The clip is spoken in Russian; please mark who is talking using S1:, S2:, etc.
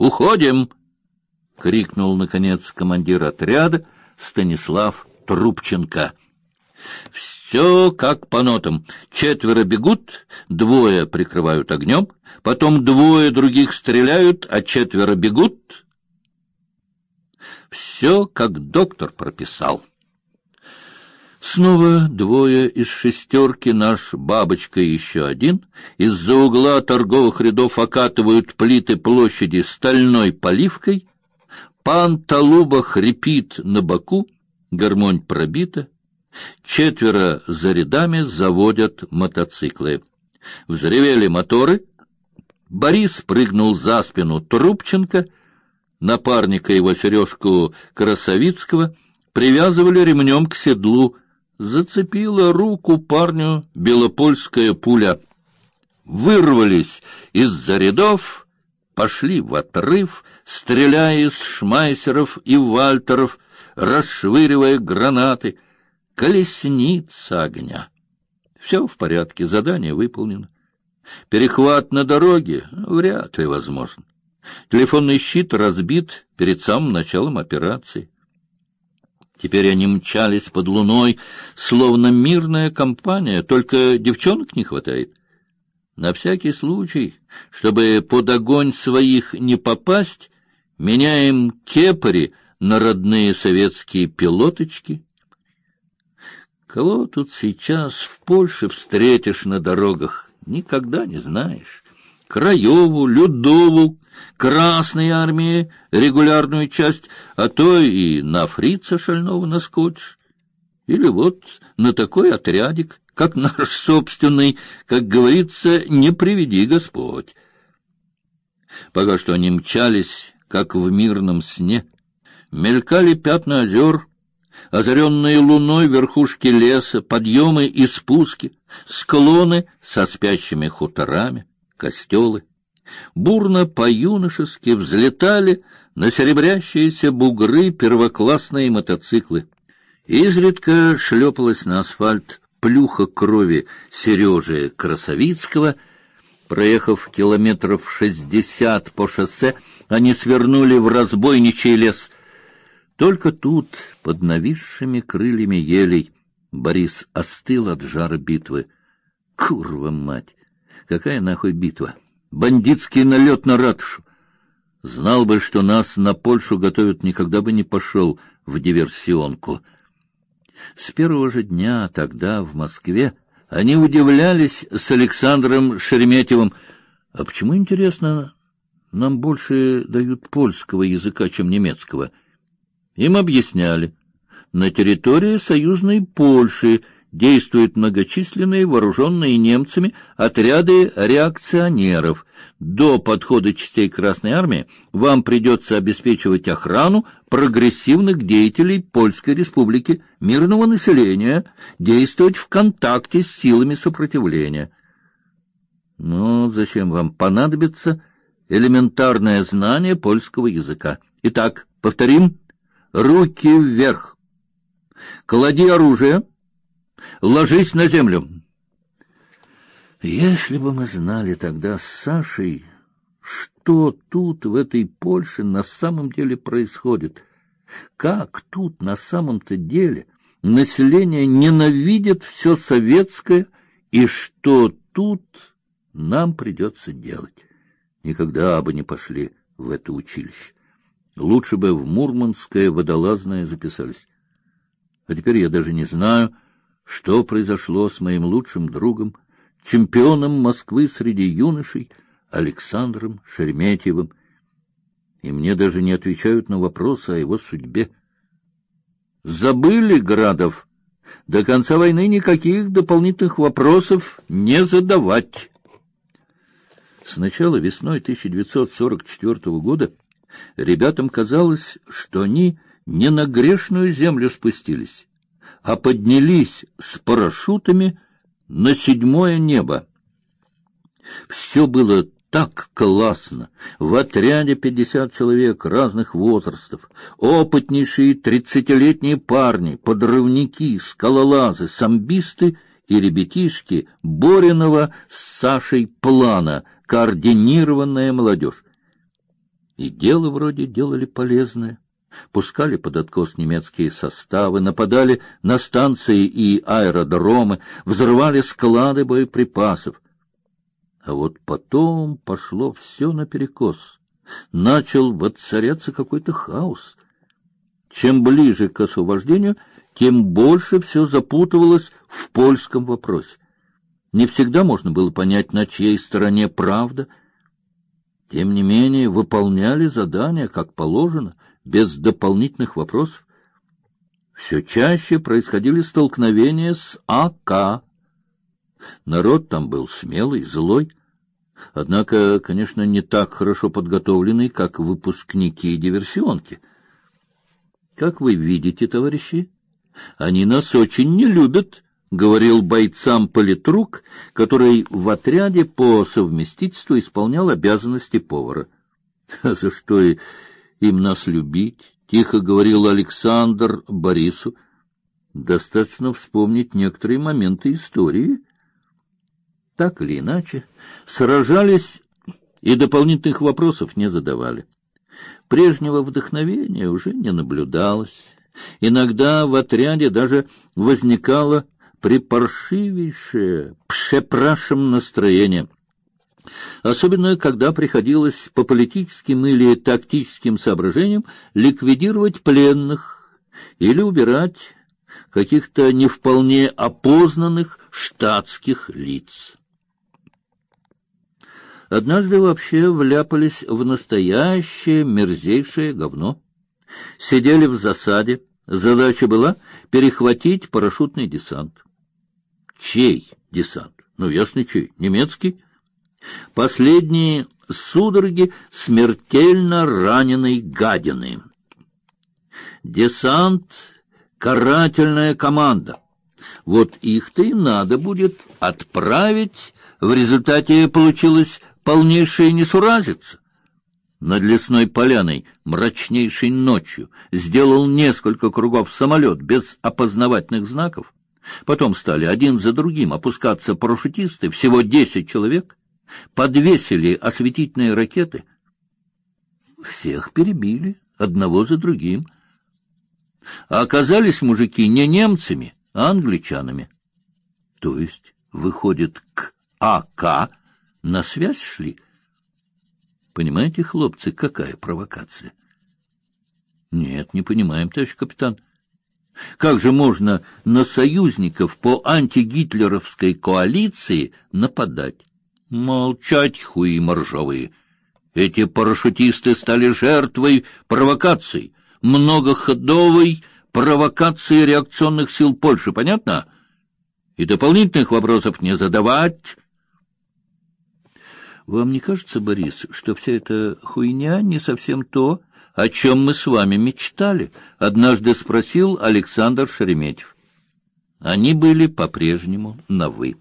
S1: Уходим! — крикнул, наконец, командир отряда Станислав Трубченко. Все как по нотам. Четверо бегут, двое прикрывают огнем, потом двое других стреляют, а четверо бегут. Все, как доктор прописал. Снова двое из шестерки, наш бабочка еще один, из-за угла торговых рядов окатывают плиты площади стальной поливкой. Пан Талуба хрипит на боку, гармонь пробита. Четверо за рядами заводят мотоциклы. Взревели моторы. Борис прыгнул за спину Трубченко, напарника его Сережку Красовицкого привязывали ремнем к седлу зацепила руку парню белопольская пуля. Вырвались из-за рядов, пошли в отрыв, стреляя из шмайсеров и вальтеров, расшвыривая гранаты. Колесница огня. Все в порядке, задание выполнено. Перехват на дороге вряд ли возможен. Телефонный щит разбит перед самым началом операции. Теперь они мчались под луной, словно мирная компания, только девчонок не хватает. На всякий случай, чтобы под огонь своих не попасть, меняем кепари на родные советские пилоточки. Кого тут сейчас в Польше встретишь на дорогах, никогда не знаешь. Краеву, Людову, Красной армии регулярную часть, а то и на фрица шального наскочишь. Или вот на такой отрядик, как наш собственный, как говорится, не приведи Господь. Пока что они мчались, как в мирном сне, мелькали пятна озер, озаренные луной верхушки леса, подъемы и спуски, склоны со спящими хуторами, костелы бурно по-юношески взлетали на серебрящиеся бугры первоклассные мотоциклы. Изредка шлепалась на асфальт плюха крови Сережи Красовицкого. Проехав километров шестьдесят по шоссе, они свернули в разбойничий лес. Только тут, под нависшими крыльями елей, Борис остыл от жара битвы. Курва мать! Какая нахуй битва! бандитский налет на ратушу. Знал бы, что нас на Польшу готовят, никогда бы не пошел в диверсионку. С первого же дня тогда в Москве они удивлялись с Александром Шереметьевым. А почему, интересно, нам больше дают польского языка, чем немецкого? Им объясняли. На территории союзной Польши действуют многочисленные вооруженные немцами отряды реакционеров. До подхода частей Красной армии вам придется обеспечивать охрану прогрессивных деятелей Польской республики, мирного населения, действовать в контакте с силами сопротивления. Ну, зачем вам понадобится элементарное знание польского языка? Итак, повторим: руки вверх. Клади оружие. Ложись на землю. Если бы мы знали тогда с Сашей, что тут в этой Польше на самом деле происходит, как тут на самом-то деле население ненавидит все советское и что тут нам придется делать, никогда бы не пошли в это училище. Лучше бы в Мурманское водолазное записались. А теперь я даже не знаю, что произошло с моим лучшим другом, чемпионом Москвы среди юношей Александром Шереметьевым. И мне даже не отвечают на вопросы о его судьбе. Забыли, Градов, до конца войны никаких дополнительных вопросов не задавать. Сначала весной 1944 года ребятам казалось, что они не на грешную землю спустились, а поднялись с парашютами на седьмое небо. Все было так классно. В отряде пятьдесят человек разных возрастов, опытнейшие тридцатилетние парни, подрывники, скалолазы, самбисты и ребятишки Боринова с Сашей плана, координированная молодежь. И дело вроде делали полезное. Пускали под откос немецкие составы, нападали на станции и аэродромы, взрывали склады боеприпасов. А вот потом пошло все наперекос. Начал воцаряться какой-то хаос. Чем ближе к освобождению, тем больше все запутывалось в польском вопросе. Не всегда можно было понять, на чьей стороне правда. Тем не менее, выполняли задания как положено, без дополнительных вопросов. Все чаще происходили столкновения с АК. Народ там был смелый, злой, однако, конечно, не так хорошо подготовленный, как выпускники и диверсионки. Как вы видите, товарищи, они нас очень не любят, говорил бойцам политрук, который в отряде по совместительству исполнял обязанности повара. За что и им нас любить? Тихо говорил Александр Борису. Достаточно вспомнить некоторые моменты истории. Так или иначе, сражались и дополнительных вопросов не задавали. Прежнего вдохновения уже не наблюдалось. Иногда в отряде даже возникало припаршивейшее, пшепрашем настроение. Особенно, когда приходилось по политическим или тактическим соображениям ликвидировать пленных или убирать каких-то не вполне опознанных штатских лиц. Однажды вообще вляпались в настоящее мерзейшее говно. Сидели в засаде. Задача была перехватить парашютный десант. Чей десант? Ну, ясно, чей. Немецкий. Последние судороги смертельно раненой гадины. Десант — карательная команда. Вот их-то и надо будет отправить. В результате получилась полнейшая несуразица. Над лесной поляной, мрачнейшей ночью, сделал несколько кругов самолет без опознавательных знаков. Потом стали один за другим опускаться парашютисты, всего десять человек, подвесили осветительные ракеты. Всех перебили, одного за другим. А оказались мужики не немцами, а англичанами. То есть, выходит, к АК на связь шли. Понимаете, хлопцы, какая провокация? Нет, не понимаем, товарищ капитан. Как же можно на союзников по антигитлеровской коалиции нападать? Молчать, хуи моржовые. Эти парашютисты стали жертвой провокаций, многоходовой провокации реакционных сил Польши, понятно? И дополнительных вопросов не задавать, вам не кажется, Борис, что вся эта хуйня не совсем то, о чем мы с вами мечтали? Однажды спросил Александр Шереметьев. Они были по-прежнему на «вы».